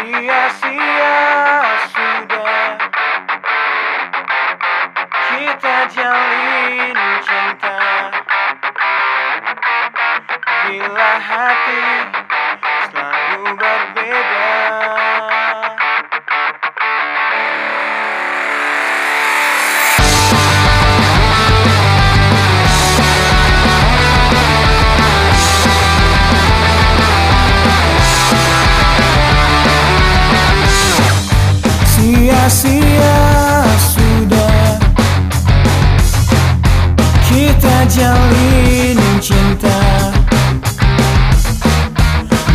Sia-sia sudah. Kita jalin cinta. Bila hati jalin cinta.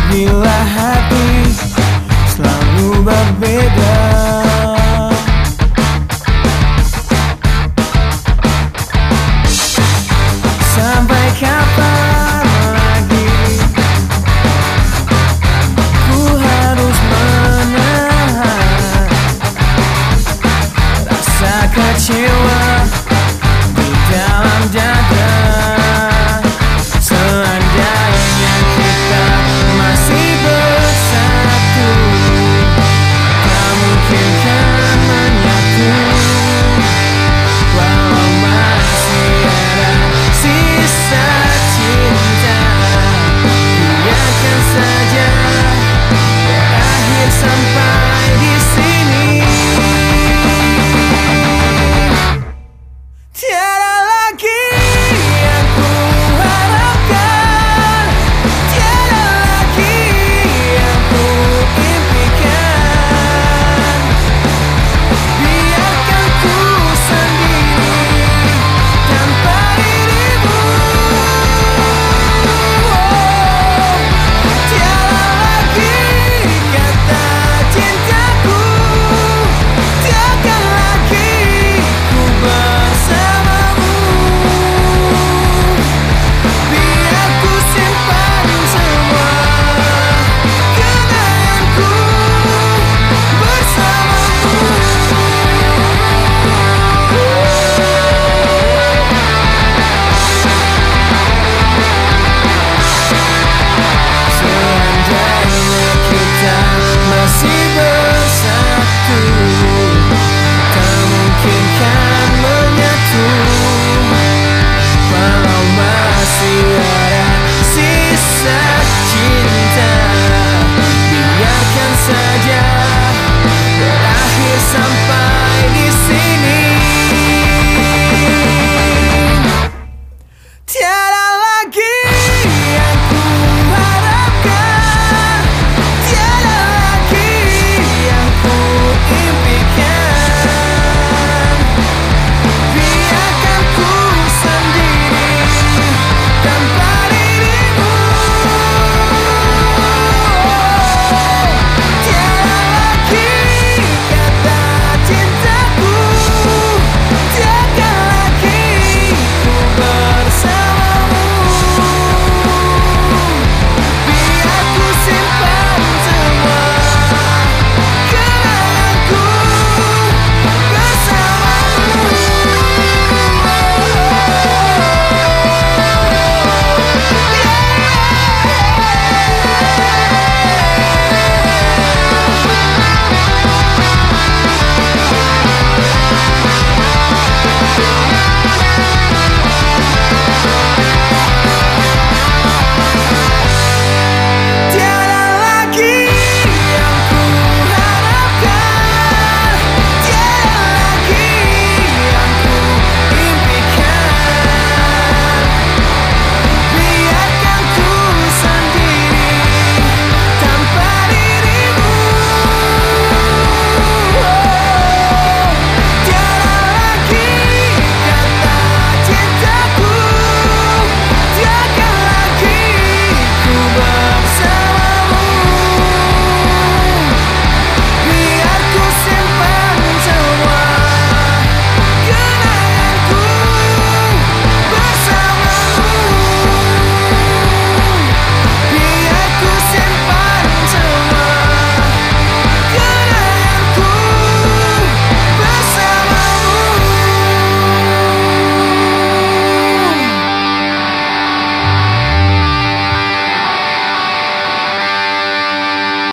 Bila hati selalu berbeda. Sampai kapan lagi Ku harus menahan Rasa kecewa?